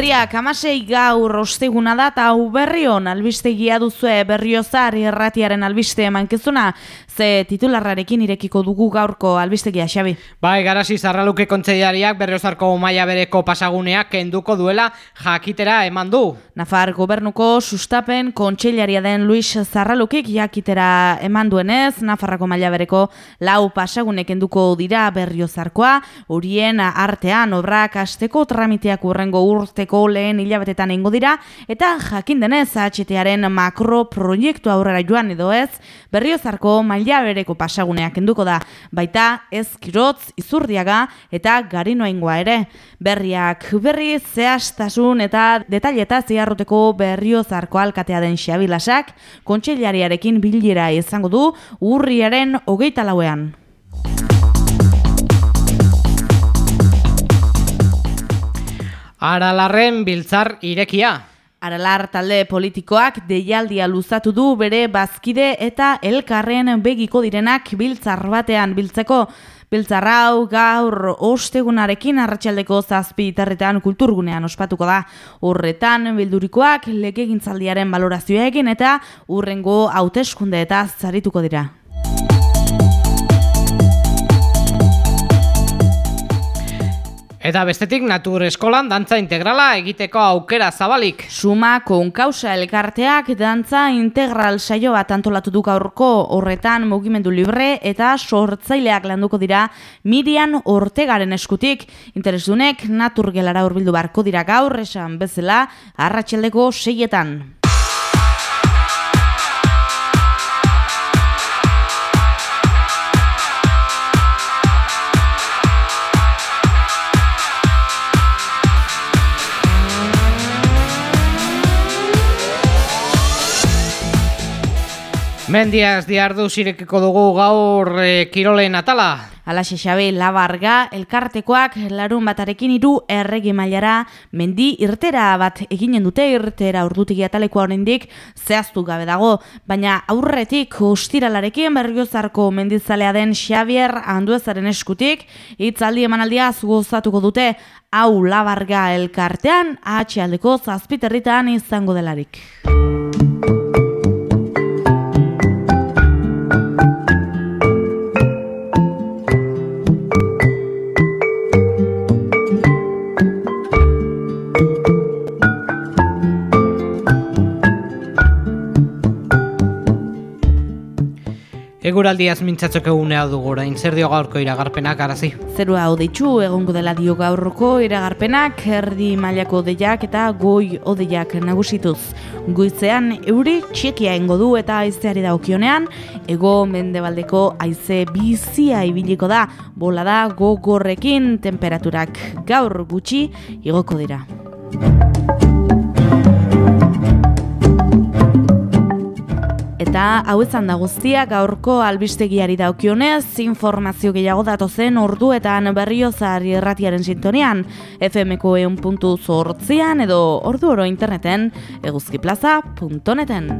Guztiak, amasei gaur osteguna da eta hau berrion albistegia duzue berriozar erratiaren albiste emankezuna, ze titularrarekin irekiko dugu gaurko albistegia, Xabi. Bai, garasi zarraluke kontseiariak berriozarko maia bereko pasaguneak kenduko duela jakitera eman du. Nafar gobernuko sustapen kontseilaria den Luis Zarralukik jakitera eman duenez, Nafarrako maila bereko lau pasagunek kenduko dira berriozarkoa, horien artean obrak asteko tramiteak urrengo urteko lehen hilabetetan ingo dira, eta jakin denez HTaren makro proiektu aurrera joan edo ez, berriozarko maila bereko pasaguneak kenduko da, baita ez kirotz, izurdiaga eta garinoaingoa ere. Berriak berri zehaztasun eta detaileta ziarroteko berriozarko alkatea den xabilasak, kontxellariarekin bilera izango du urriaren hogeita lauean. Aralarren biltzar irekia. Aralar talde politikoak deialdia luzatu du bere bazkide eta elkarren begiko direnak biltzar batean biltzeko. Biltzarrau gaur ostegunarekin arratsaldeko zazpi itarretan kulturgunean ospatuko da. Horretan bildurikoak legegintzaldiaren balorazioa egin eta urrengo hauteskunde eta zarituko dira. Eta bestetik natur eskolan dantza integrala egiteko aukera zabalik. Suma konkausa elkarteak dantza integral saio bat antolatu du gaurko horretan mugimendu libre eta sortzaileak landuko dira Mirian Ortegaren eskutik. Interesunek natur gelara urbildu barko dira gaur esan bezala arratsaldeko seietan. Mendiaz diardu zirekiko dugu gaur e, kirolen atala. Alaxe xabe labarga, elkartekoak larun batarekin iru erregi mailara mendi irtera bat eginen dute irtera urdutik atalekoa horrendik zehaztu gabe dago. Baina aurretik ostiralarekin berriozarko mendizalea den Xavier Anduezaren eskutik, hitzaldi emanaldia zugozatuko dute hau labarga elkartean, atxealdeko zazpiterritan izango delarik. Eguraldiaz mintzatzok egunea dugu orain, zer dio gaurko iragarpenak arazi? Zerua odeitu egongo dela dio gaurko iragarpenak, erdi mailako odeiak eta goi odeiak nagusituz. Goizean euri txekia ingo du eta aizeari daukionean, ego mendebaldeko aize bizia ibiliko da, bola da gogorrekin temperaturak gaur gutxi igoko dira. Eta hau izan da guztia gaurko albistegiari daukionez, informazio gehiago datu zen orduetan berriozar erratiaren sintonian, FMko eun puntu zortzian edo ordu oro interneten eguzkiplaza.neten.